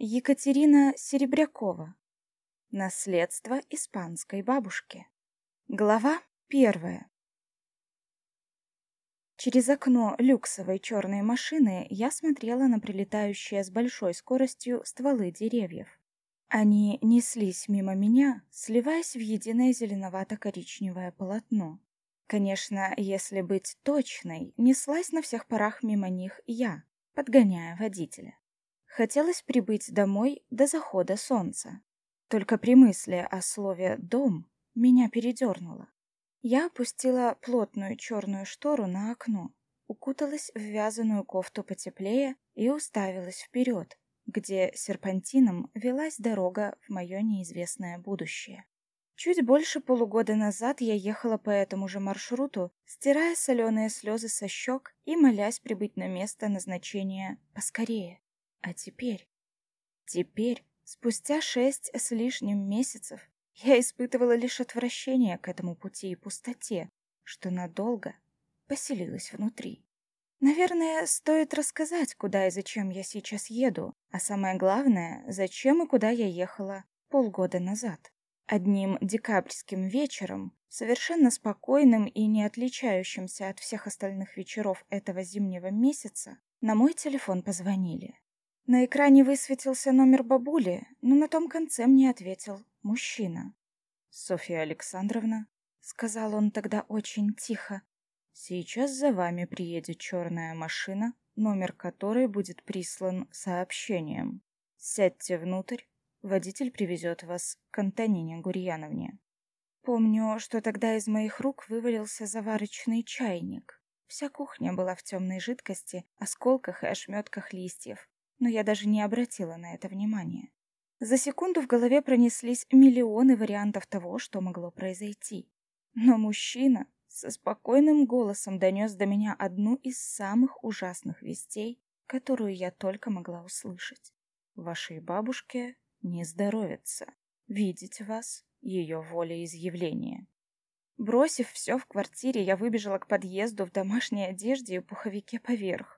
Екатерина Серебрякова. Наследство испанской бабушки. Глава первая. Через окно люксовой черной машины я смотрела на прилетающие с большой скоростью стволы деревьев. Они неслись мимо меня, сливаясь в единое зеленовато-коричневое полотно. Конечно, если быть точной, неслась на всех парах мимо них я, подгоняя водителя. Хотелось прибыть домой до захода солнца. Только при мысли о слове «дом» меня передернуло. Я опустила плотную черную штору на окно, укуталась в вязаную кофту потеплее и уставилась вперед, где серпантином велась дорога в мое неизвестное будущее. Чуть больше полугода назад я ехала по этому же маршруту, стирая соленые слезы со щек и молясь прибыть на место назначения поскорее. А теперь... Теперь, спустя шесть с лишним месяцев, я испытывала лишь отвращение к этому пути и пустоте, что надолго поселилась внутри. Наверное, стоит рассказать, куда и зачем я сейчас еду, а самое главное, зачем и куда я ехала полгода назад. Одним декабрьским вечером, совершенно спокойным и не отличающимся от всех остальных вечеров этого зимнего месяца, на мой телефон позвонили. На экране высветился номер бабули, но на том конце мне ответил мужчина. «Софья Александровна», — сказал он тогда очень тихо, — «сейчас за вами приедет черная машина, номер которой будет прислан сообщением. Сядьте внутрь, водитель привезет вас к Антонине Гурьяновне». Помню, что тогда из моих рук вывалился заварочный чайник. Вся кухня была в темной жидкости, осколках и ошметках листьев но я даже не обратила на это внимания. За секунду в голове пронеслись миллионы вариантов того, что могло произойти. Но мужчина со спокойным голосом донес до меня одну из самых ужасных вестей, которую я только могла услышать. Вашей бабушке не здоровится. Видеть вас — ее волеизъявление. Бросив все в квартире, я выбежала к подъезду в домашней одежде и пуховике поверх.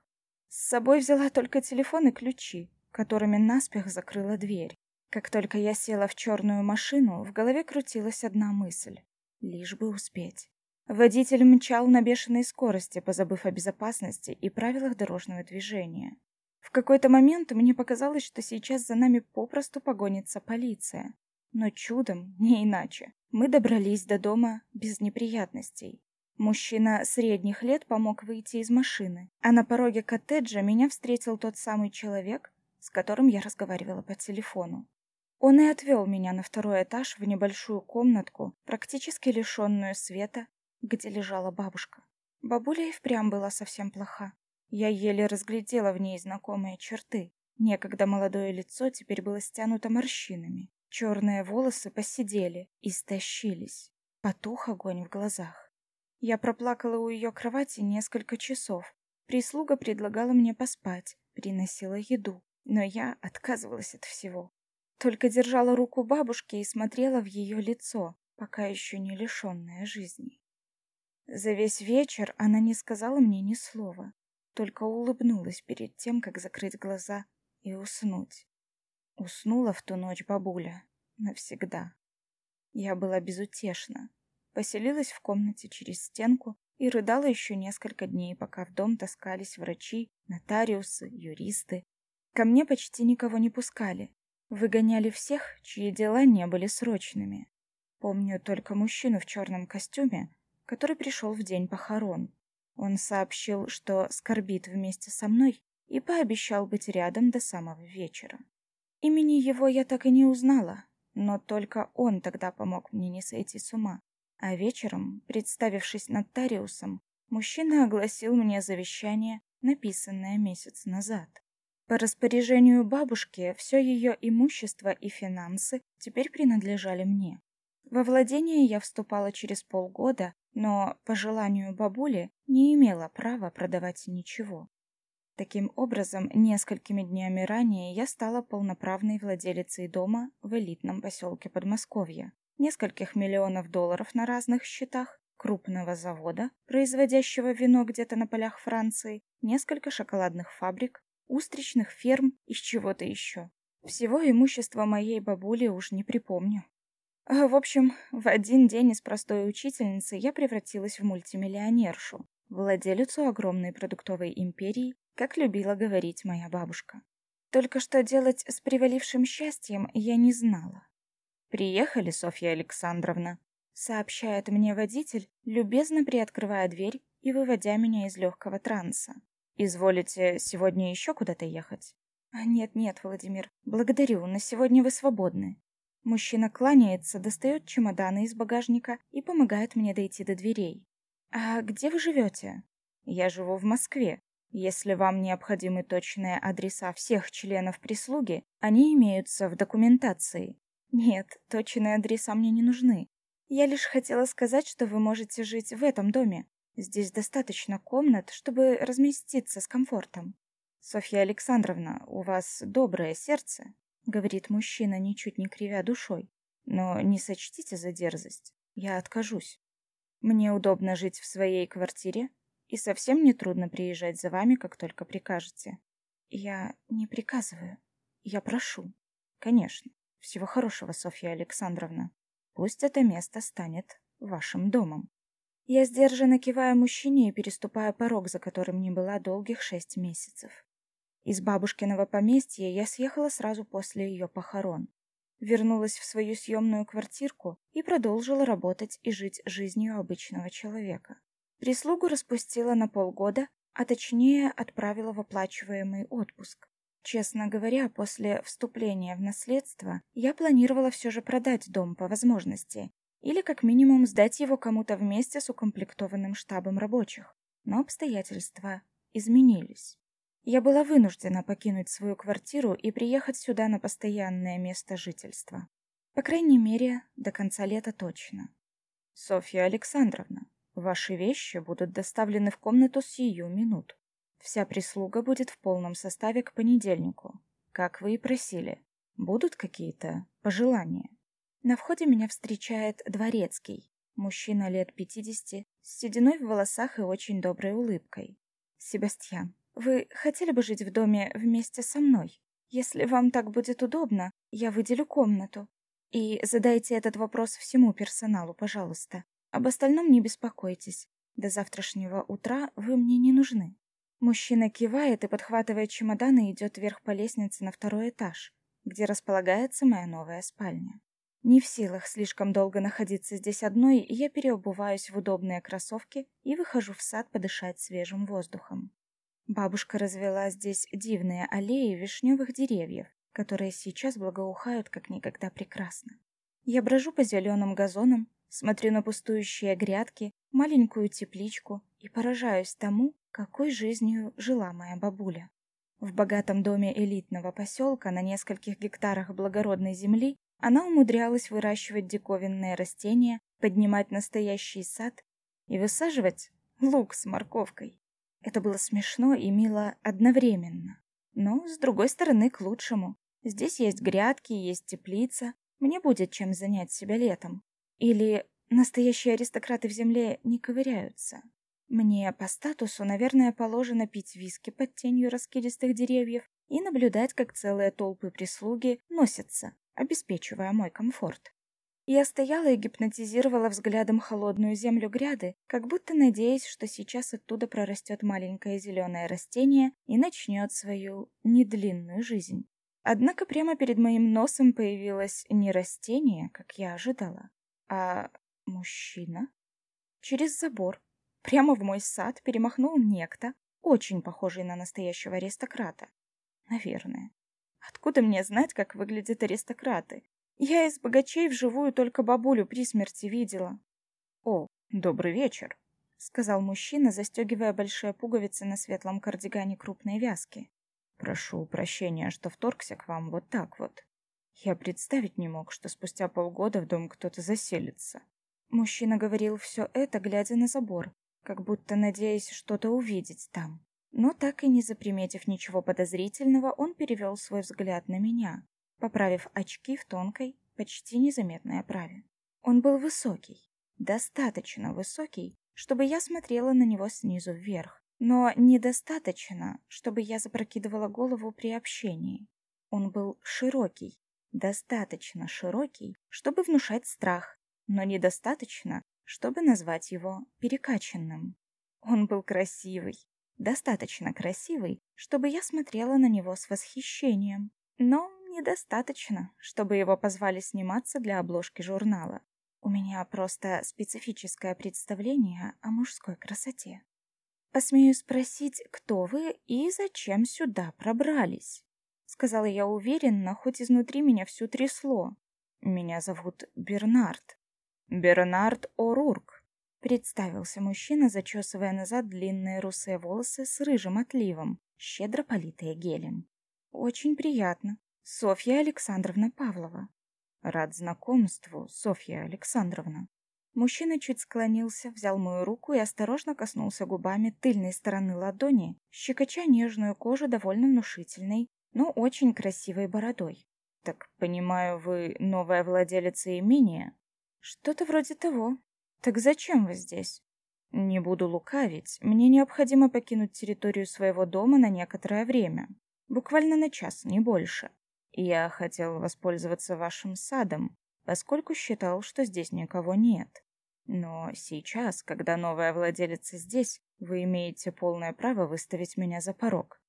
С собой взяла только телефон и ключи, которыми наспех закрыла дверь. Как только я села в черную машину, в голове крутилась одна мысль — лишь бы успеть. Водитель мчал на бешеной скорости, позабыв о безопасности и правилах дорожного движения. В какой-то момент мне показалось, что сейчас за нами попросту погонится полиция. Но чудом, не иначе, мы добрались до дома без неприятностей. Мужчина средних лет помог выйти из машины, а на пороге коттеджа меня встретил тот самый человек, с которым я разговаривала по телефону. Он и отвел меня на второй этаж в небольшую комнатку, практически лишенную света, где лежала бабушка. Бабуля и впрямь была совсем плоха. Я еле разглядела в ней знакомые черты. Некогда молодое лицо теперь было стянуто морщинами. Черные волосы посидели, истощились. Потух огонь в глазах. Я проплакала у ее кровати несколько часов. Прислуга предлагала мне поспать, приносила еду, но я отказывалась от всего. Только держала руку бабушки и смотрела в ее лицо, пока еще не лишенное жизни. За весь вечер она не сказала мне ни слова, только улыбнулась перед тем, как закрыть глаза и уснуть. Уснула в ту ночь бабуля навсегда. Я была безутешна, Поселилась в комнате через стенку и рыдала еще несколько дней, пока в дом таскались врачи, нотариусы, юристы. Ко мне почти никого не пускали. Выгоняли всех, чьи дела не были срочными. Помню только мужчину в черном костюме, который пришел в день похорон. Он сообщил, что скорбит вместе со мной и пообещал быть рядом до самого вечера. Имени его я так и не узнала, но только он тогда помог мне не сойти с ума. А вечером, представившись нотариусом, мужчина огласил мне завещание, написанное месяц назад. По распоряжению бабушки все ее имущество и финансы теперь принадлежали мне. Во владение я вступала через полгода, но, по желанию бабули, не имела права продавать ничего. Таким образом, несколькими днями ранее я стала полноправной владелицей дома в элитном поселке Подмосковья нескольких миллионов долларов на разных счетах, крупного завода, производящего вино где-то на полях Франции, несколько шоколадных фабрик, устричных ферм и чего-то еще. Всего имущества моей бабули уж не припомню. А, в общем, в один день из простой учительницы я превратилась в мультимиллионершу, владелицу огромной продуктовой империи, как любила говорить моя бабушка. Только что делать с привалившим счастьем я не знала. «Приехали, Софья Александровна», — сообщает мне водитель, любезно приоткрывая дверь и выводя меня из легкого транса. «Изволите сегодня еще куда-то ехать?» «А «Нет-нет, Владимир, благодарю, на сегодня вы свободны». Мужчина кланяется, достает чемоданы из багажника и помогает мне дойти до дверей. «А где вы живете?» «Я живу в Москве. Если вам необходимы точные адреса всех членов прислуги, они имеются в документации. Нет, точные адреса мне не нужны. Я лишь хотела сказать, что вы можете жить в этом доме. Здесь достаточно комнат, чтобы разместиться с комфортом. Софья Александровна, у вас доброе сердце, говорит мужчина, ничуть не кривя душой. Но не сочтите за дерзость. Я откажусь. Мне удобно жить в своей квартире, и совсем не трудно приезжать за вами, как только прикажете. Я не приказываю. Я прошу. Конечно. Всего хорошего, Софья Александровна. Пусть это место станет вашим домом. Я сдержанно киваю мужчине и переступаю порог, за которым не была долгих шесть месяцев. Из бабушкиного поместья я съехала сразу после ее похорон. Вернулась в свою съемную квартирку и продолжила работать и жить жизнью обычного человека. Прислугу распустила на полгода, а точнее отправила в оплачиваемый отпуск. Честно говоря, после вступления в наследство я планировала все же продать дом по возможности, или как минимум сдать его кому-то вместе с укомплектованным штабом рабочих. Но обстоятельства изменились. Я была вынуждена покинуть свою квартиру и приехать сюда на постоянное место жительства. По крайней мере, до конца лета точно. Софья Александровна, ваши вещи будут доставлены в комнату сию минут. Вся прислуга будет в полном составе к понедельнику, как вы и просили. Будут какие-то пожелания? На входе меня встречает дворецкий, мужчина лет пятидесяти, с сединой в волосах и очень доброй улыбкой. Себастьян, вы хотели бы жить в доме вместе со мной? Если вам так будет удобно, я выделю комнату. И задайте этот вопрос всему персоналу, пожалуйста. Об остальном не беспокойтесь. До завтрашнего утра вы мне не нужны. Мужчина кивает и, подхватывая чемоданы, идет вверх по лестнице на второй этаж, где располагается моя новая спальня. Не в силах слишком долго находиться здесь одной, я переобуваюсь в удобные кроссовки и выхожу в сад подышать свежим воздухом. Бабушка развела здесь дивные аллеи вишневых деревьев, которые сейчас благоухают как никогда прекрасно. Я брожу по зеленым газонам, смотрю на пустующие грядки, маленькую тепличку и поражаюсь тому, какой жизнью жила моя бабуля. В богатом доме элитного поселка на нескольких гектарах благородной земли она умудрялась выращивать диковинные растения, поднимать настоящий сад и высаживать лук с морковкой. Это было смешно и мило одновременно. Но, с другой стороны, к лучшему. Здесь есть грядки, есть теплица. Мне будет чем занять себя летом. Или настоящие аристократы в земле не ковыряются. Мне по статусу, наверное, положено пить виски под тенью раскидистых деревьев и наблюдать, как целые толпы прислуги носятся, обеспечивая мой комфорт. Я стояла и гипнотизировала взглядом холодную землю гряды, как будто надеясь, что сейчас оттуда прорастет маленькое зеленое растение и начнет свою недлинную жизнь. Однако прямо перед моим носом появилось не растение, как я ожидала, а мужчина. Через забор, Прямо в мой сад перемахнул некто, очень похожий на настоящего аристократа. Наверное. Откуда мне знать, как выглядят аристократы? Я из богачей вживую только бабулю при смерти видела. О, добрый вечер, сказал мужчина, застегивая большие пуговицы на светлом кардигане крупной вязки. Прошу прощения, что вторгся к вам вот так вот. Я представить не мог, что спустя полгода в дом кто-то заселится. Мужчина говорил все это, глядя на забор, как будто надеясь что-то увидеть там. Но так и не заприметив ничего подозрительного, он перевел свой взгляд на меня, поправив очки в тонкой, почти незаметной оправе. Он был высокий, достаточно высокий, чтобы я смотрела на него снизу вверх, но недостаточно, чтобы я запрокидывала голову при общении. Он был широкий, достаточно широкий, чтобы внушать страх, но недостаточно, чтобы назвать его перекачанным. Он был красивый, достаточно красивый, чтобы я смотрела на него с восхищением, но недостаточно, чтобы его позвали сниматься для обложки журнала. У меня просто специфическое представление о мужской красоте. Посмею спросить, кто вы и зачем сюда пробрались? Сказала я уверенно, хоть изнутри меня всю трясло. Меня зовут Бернард. Бернард О'Рурк. Представился мужчина, зачесывая назад длинные русые волосы с рыжим отливом, щедро политые гелем. Очень приятно. Софья Александровна Павлова. Рад знакомству, Софья Александровна. Мужчина чуть склонился, взял мою руку и осторожно коснулся губами тыльной стороны ладони, щекоча нежную кожу довольно внушительной, но очень красивой бородой. «Так, понимаю, вы новая владелица имения?» «Что-то вроде того. Так зачем вы здесь?» «Не буду лукавить. Мне необходимо покинуть территорию своего дома на некоторое время. Буквально на час, не больше. Я хотел воспользоваться вашим садом, поскольку считал, что здесь никого нет. Но сейчас, когда новая владелица здесь, вы имеете полное право выставить меня за порог.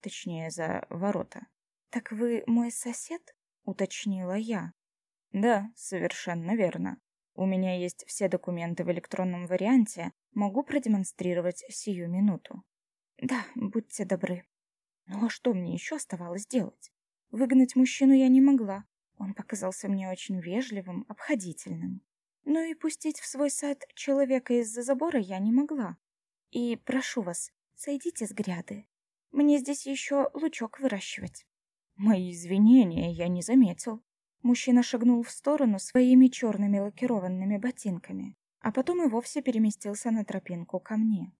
Точнее, за ворота. «Так вы мой сосед?» — уточнила я. «Да, совершенно верно. У меня есть все документы в электронном варианте, могу продемонстрировать сию минуту». «Да, будьте добры». Ну а что мне еще оставалось делать? Выгнать мужчину я не могла. Он показался мне очень вежливым, обходительным. Но и пустить в свой сад человека из-за забора я не могла. И прошу вас, сойдите с гряды. Мне здесь еще лучок выращивать. Мои извинения я не заметил. Мужчина шагнул в сторону своими черными лакированными ботинками, а потом и вовсе переместился на тропинку ко мне.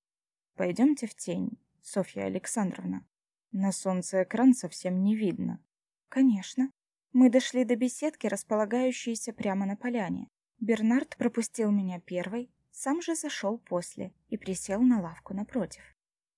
«Пойдемте в тень, Софья Александровна. На солнце экран совсем не видно. Конечно. Мы дошли до беседки, располагающейся прямо на поляне. Бернард пропустил меня первой, сам же зашел после и присел на лавку напротив.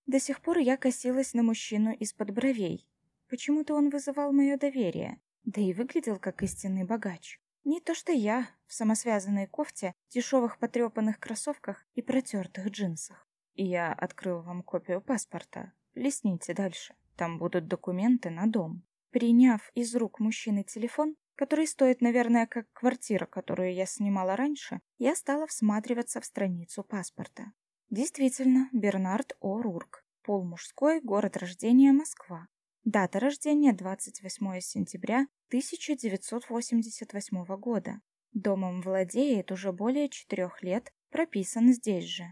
До сих пор я косилась на мужчину из-под бровей. Почему-то он вызывал мое доверие, да и выглядел как истинный богач. Не то что я в самосвязанной кофте, дешевых потрепанных кроссовках и протертых джинсах. Я открыл вам копию паспорта. Лесните дальше. Там будут документы на дом. Приняв из рук мужчины телефон, который стоит, наверное, как квартира, которую я снимала раньше, я стала всматриваться в страницу паспорта. Действительно, Бернард О'Рурк. Пол мужской, город рождения Москва. Дата рождения 28 сентября 1988 года. Домом владеет уже более четырех лет, прописан здесь же.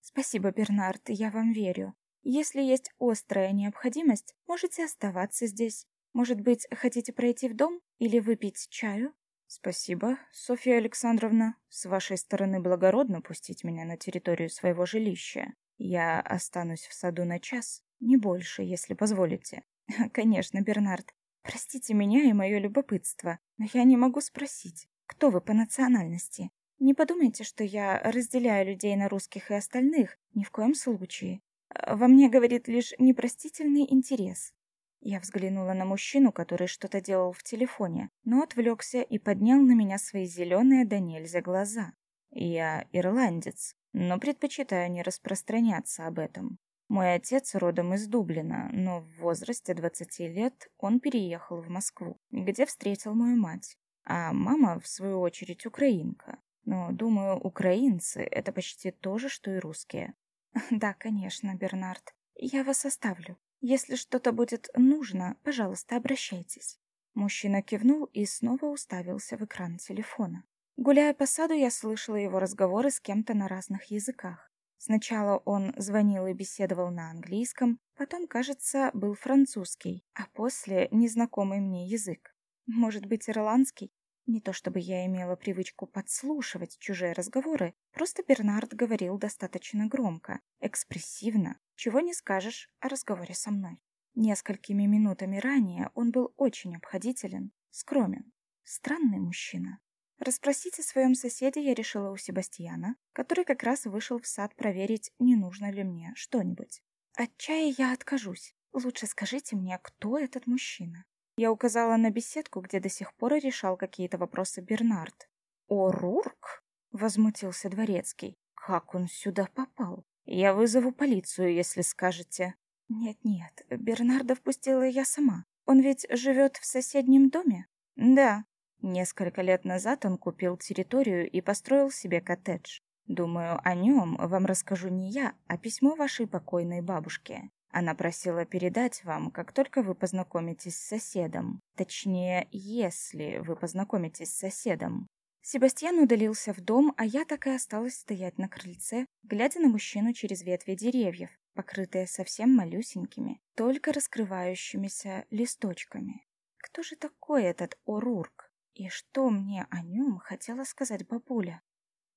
Спасибо, Бернард, я вам верю. Если есть острая необходимость, можете оставаться здесь. Может быть, хотите пройти в дом или выпить чаю? Спасибо, Софья Александровна. С вашей стороны благородно пустить меня на территорию своего жилища. Я останусь в саду на час, не больше, если позволите. Конечно, Бернард. Простите меня и мое любопытство, но я не могу спросить, кто вы по национальности. Не подумайте, что я разделяю людей на русских и остальных, ни в коем случае. Во мне говорит лишь непростительный интерес. Я взглянула на мужчину, который что-то делал в телефоне, но отвлекся и поднял на меня свои зеленые до нельзя глаза. Я ирландец, но предпочитаю не распространяться об этом. Мой отец родом из Дублина, но в возрасте 20 лет он переехал в Москву, где встретил мою мать. А мама, в свою очередь, украинка. Но, думаю, украинцы — это почти то же, что и русские. Да, конечно, Бернард. Я вас оставлю. Если что-то будет нужно, пожалуйста, обращайтесь. Мужчина кивнул и снова уставился в экран телефона. Гуляя по саду, я слышала его разговоры с кем-то на разных языках. Сначала он звонил и беседовал на английском, потом, кажется, был французский, а после незнакомый мне язык. Может быть, ирландский? Не то чтобы я имела привычку подслушивать чужие разговоры, просто Бернард говорил достаточно громко, экспрессивно, чего не скажешь о разговоре со мной. Несколькими минутами ранее он был очень обходителен, скромен. Странный мужчина. Расспросить о своем соседе я решила у Себастьяна, который как раз вышел в сад проверить, не нужно ли мне что-нибудь. От чая я откажусь. Лучше скажите мне, кто этот мужчина. Я указала на беседку, где до сих пор решал какие-то вопросы Бернард. «О, Рурк?» — возмутился дворецкий. «Как он сюда попал? Я вызову полицию, если скажете». «Нет-нет, Бернарда впустила я сама. Он ведь живет в соседнем доме?» «Да». Несколько лет назад он купил территорию и построил себе коттедж. Думаю, о нем вам расскажу не я, а письмо вашей покойной бабушке. Она просила передать вам, как только вы познакомитесь с соседом. Точнее, если вы познакомитесь с соседом. Себастьян удалился в дом, а я так и осталась стоять на крыльце, глядя на мужчину через ветви деревьев, покрытые совсем малюсенькими, только раскрывающимися листочками. Кто же такой этот Орурк? И что мне о нем хотела сказать бабуля?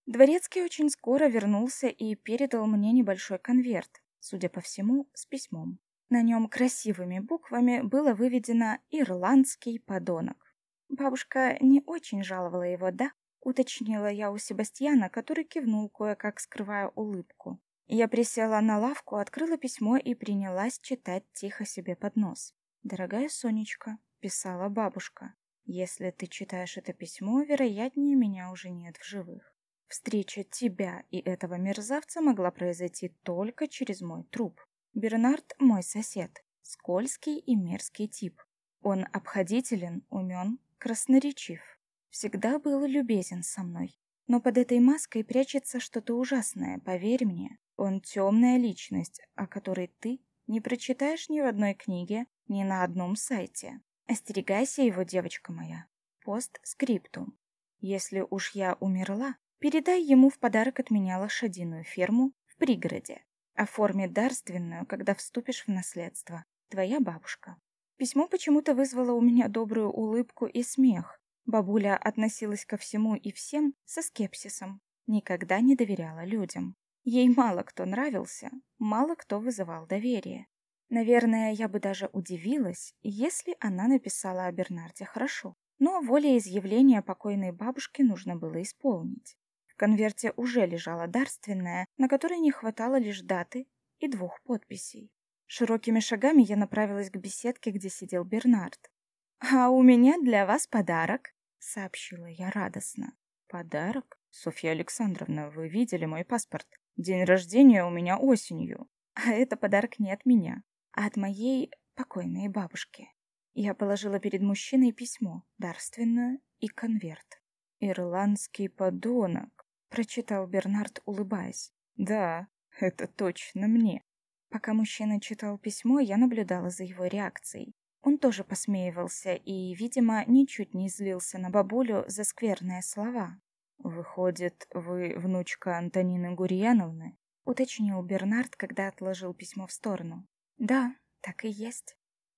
Дворецкий очень скоро вернулся и передал мне небольшой конверт, судя по всему, с письмом. На нем красивыми буквами было выведено «Ирландский подонок». Бабушка не очень жаловала его, да? Уточнила я у Себастьяна, который кивнул кое-как, скрывая улыбку. Я присела на лавку, открыла письмо и принялась читать тихо себе под нос. «Дорогая Сонечка», — писала бабушка, — «если ты читаешь это письмо, вероятнее меня уже нет в живых. Встреча тебя и этого мерзавца могла произойти только через мой труп. Бернард – мой сосед, скользкий и мерзкий тип. Он обходителен, умен, красноречив. Всегда был любезен со мной. Но под этой маской прячется что-то ужасное, поверь мне. Он темная личность, о которой ты не прочитаешь ни в одной книге, ни на одном сайте. Остерегайся его, девочка моя. Постскриптум. Если уж я умерла, Передай ему в подарок от меня лошадиную ферму в пригороде. Оформи дарственную, когда вступишь в наследство. Твоя бабушка. Письмо почему-то вызвало у меня добрую улыбку и смех. Бабуля относилась ко всему и всем со скепсисом. Никогда не доверяла людям. Ей мало кто нравился, мало кто вызывал доверие. Наверное, я бы даже удивилась, если она написала о Бернарде хорошо. Но волеизъявление покойной бабушки нужно было исполнить. В конверте уже лежала дарственная, на которой не хватало лишь даты и двух подписей. Широкими шагами я направилась к беседке, где сидел Бернард. «А у меня для вас подарок», — сообщила я радостно. «Подарок? Софья Александровна, вы видели мой паспорт? День рождения у меня осенью. А это подарок не от меня, а от моей покойной бабушки». Я положила перед мужчиной письмо, дарственную и конверт. «Ирландский подонок», прочитал Бернард, улыбаясь. Да, это точно мне. Пока мужчина читал письмо, я наблюдала за его реакцией. Он тоже посмеивался и, видимо, ничуть не злился на бабулю за скверные слова. «Выходит, вы внучка Антонины Гурьяновны?» — уточнил Бернард, когда отложил письмо в сторону. «Да, так и есть.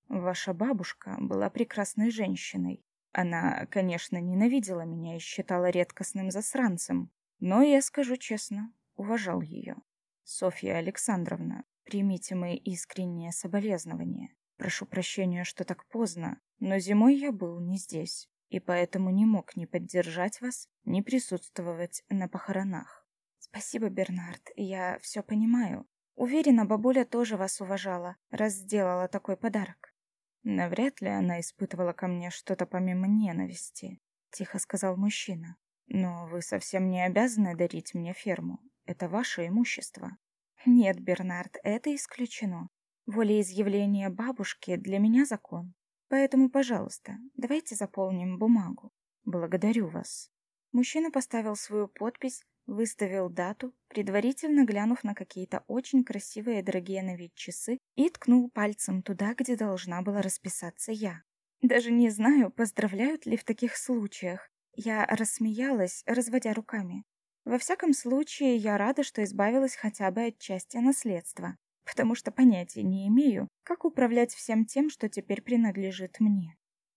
Ваша бабушка была прекрасной женщиной. Она, конечно, ненавидела меня и считала редкостным засранцем, но я скажу честно, уважал ее. Софья Александровна, примите мои искренние соболезнования. Прошу прощения, что так поздно, но зимой я был не здесь, и поэтому не мог ни поддержать вас, ни присутствовать на похоронах. Спасибо, Бернард, я все понимаю. Уверена, бабуля тоже вас уважала, раз сделала такой подарок. Навряд ли она испытывала ко мне что-то помимо ненависти, тихо сказал мужчина. Но вы совсем не обязаны дарить мне ферму. Это ваше имущество. Нет, Бернард, это исключено. Волеизъявление бабушки для меня закон. Поэтому, пожалуйста, давайте заполним бумагу. Благодарю вас. Мужчина поставил свою подпись, выставил дату, предварительно глянув на какие-то очень красивые дорогие на вид часы и ткнул пальцем туда, где должна была расписаться я. Даже не знаю, поздравляют ли в таких случаях. Я рассмеялась, разводя руками. Во всяком случае, я рада, что избавилась хотя бы от части наследства, потому что понятия не имею, как управлять всем тем, что теперь принадлежит мне.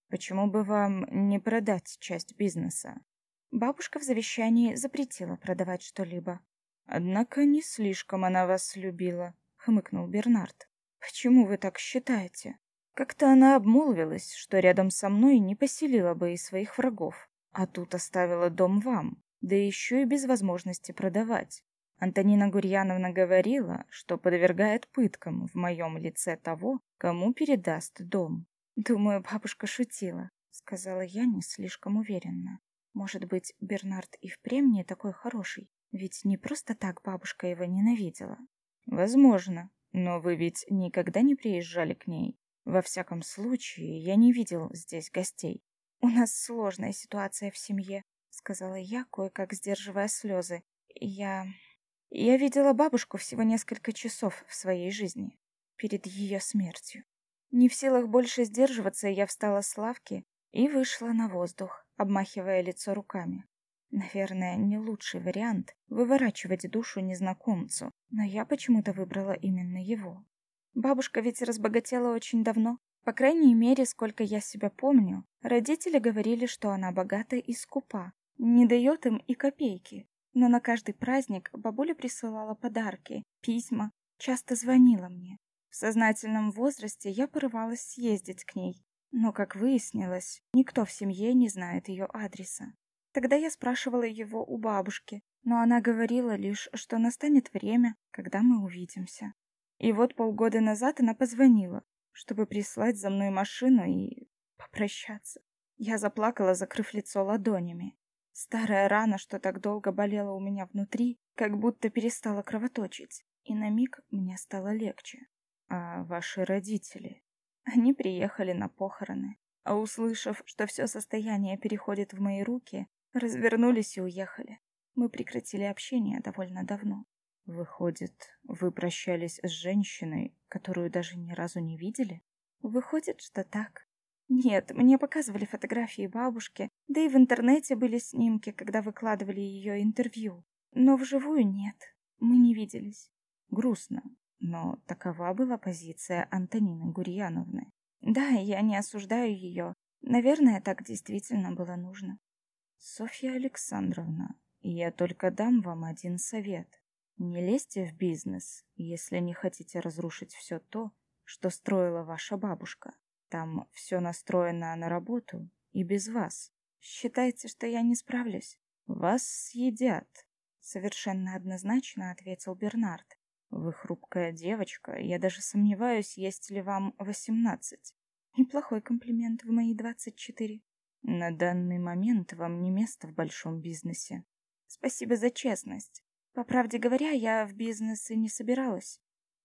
Почему бы вам не продать часть бизнеса? Бабушка в завещании запретила продавать что-либо. Однако не слишком она вас любила, хмыкнул Бернард. Почему вы так считаете? Как-то она обмолвилась, что рядом со мной не поселила бы и своих врагов. А тут оставила дом вам, да еще и без возможности продавать. Антонина Гурьяновна говорила, что подвергает пыткам в моем лице того, кому передаст дом. Думаю, бабушка шутила, сказала я не слишком уверенно. Может быть, Бернард и впрямь не такой хороший, ведь не просто так бабушка его ненавидела. Возможно, но вы ведь никогда не приезжали к ней. Во всяком случае, я не видел здесь гостей. У нас сложная ситуация в семье, сказала я, кое-как сдерживая слезы. Я... Я видела бабушку всего несколько часов в своей жизни, перед ее смертью. Не в силах больше сдерживаться, я встала с лавки и вышла на воздух, обмахивая лицо руками. Наверное, не лучший вариант выворачивать душу незнакомцу, но я почему-то выбрала именно его. Бабушка ведь разбогатела очень давно. По крайней мере, сколько я себя помню, родители говорили, что она богата и скупа, не дает им и копейки. Но на каждый праздник бабуля присылала подарки, письма, часто звонила мне. В сознательном возрасте я порывалась съездить к ней, но, как выяснилось, никто в семье не знает ее адреса. Тогда я спрашивала его у бабушки, но она говорила лишь, что настанет время, когда мы увидимся. И вот полгода назад она позвонила, чтобы прислать за мной машину и попрощаться. Я заплакала, закрыв лицо ладонями. Старая рана, что так долго болела у меня внутри, как будто перестала кровоточить, и на миг мне стало легче. А ваши родители? Они приехали на похороны, а услышав, что все состояние переходит в мои руки, Развернулись и уехали. Мы прекратили общение довольно давно. Выходит, вы прощались с женщиной, которую даже ни разу не видели? Выходит, что так. Нет, мне показывали фотографии бабушки, да и в интернете были снимки, когда выкладывали ее интервью. Но вживую нет, мы не виделись. Грустно, но такова была позиция Антонины Гурьяновны. Да, я не осуждаю ее. Наверное, так действительно было нужно. Софья Александровна, я только дам вам один совет. Не лезьте в бизнес, если не хотите разрушить все то, что строила ваша бабушка. Там все настроено на работу и без вас. Считайте, что я не справлюсь. Вас съедят, совершенно однозначно ответил Бернард. Вы хрупкая девочка, я даже сомневаюсь, есть ли вам восемнадцать. Неплохой комплимент в мои двадцать четыре. На данный момент вам не место в большом бизнесе. Спасибо за честность. По правде говоря, я в бизнес и не собиралась.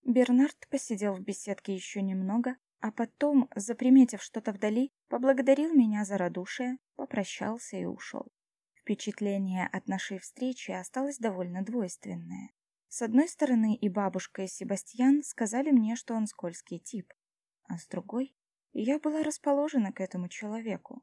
Бернард посидел в беседке еще немного, а потом, заприметив что-то вдали, поблагодарил меня за радушие, попрощался и ушел. Впечатление от нашей встречи осталось довольно двойственное. С одной стороны, и бабушка, и Себастьян сказали мне, что он скользкий тип, а с другой, я была расположена к этому человеку.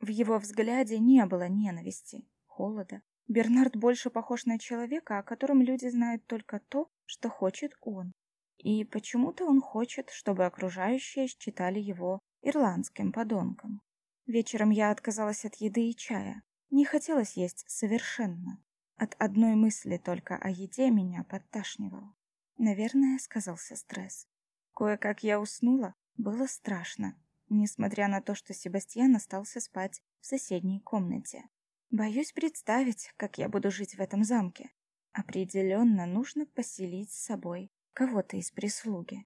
В его взгляде не было ненависти, холода. Бернард больше похож на человека, о котором люди знают только то, что хочет он. И почему-то он хочет, чтобы окружающие считали его ирландским подонком. Вечером я отказалась от еды и чая. Не хотелось есть совершенно. От одной мысли только о еде меня подташнивало. Наверное, сказался стресс. Кое-как я уснула, было страшно, несмотря на то, что Себастьян остался спать в соседней комнате. Боюсь представить, как я буду жить в этом замке. Определенно нужно поселить с собой кого-то из прислуги.